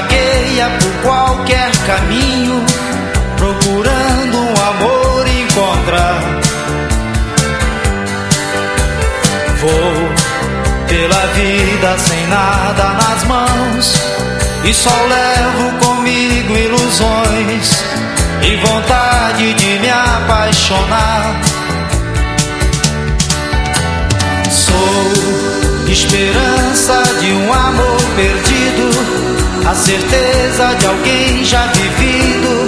vagueia por qualquer caminho, procurando um amor encontrar. Vou pela vida sem nada nas mãos e só levo comigo ilusões e vontade de me apaixonar. Sou esperança de um amor a certeza de alguém já vivido,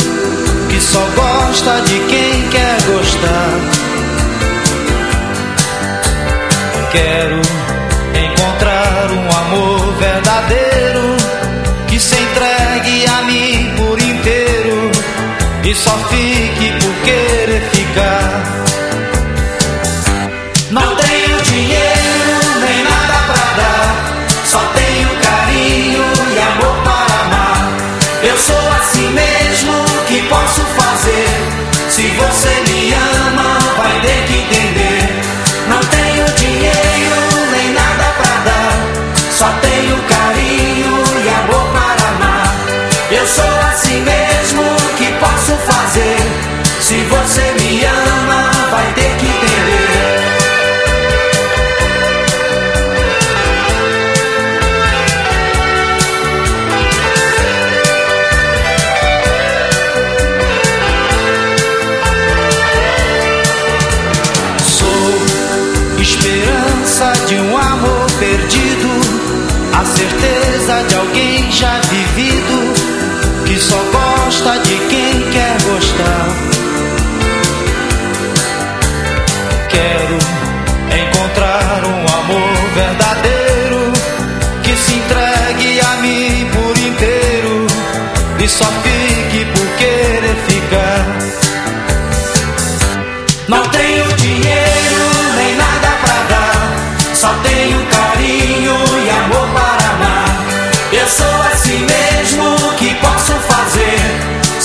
que só gosta de quem quer gostar. Quero encontrar um amor verdadeiro que se entregue a mim por inteiro e só fique por querer ficar. Sou assim mesmo que posso fazer. Se você me ama, vai ter que entender. Não tenho dinheiro nem nada pra dar, só tenho carinho e amor para amar. Eu sou assim mesmo que posso fazer. Se você me ama, vai ter que perdido, a certeza de alguém já vivido, que só gosta de quem quer gostar. Quero encontrar um amor verdadeiro, que se entregue a mim por inteiro, e só fique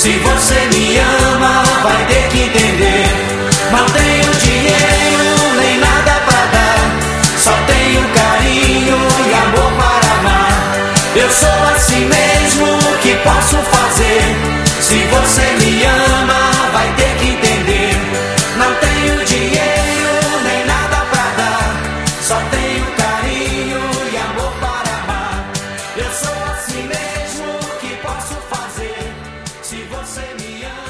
Se você me ama, vai ter que entender. Não tenho dinheiro nem nada pra dar. Só tenho carinho e amor para amar. Eu sou assim mesmo que posso fazer. semear.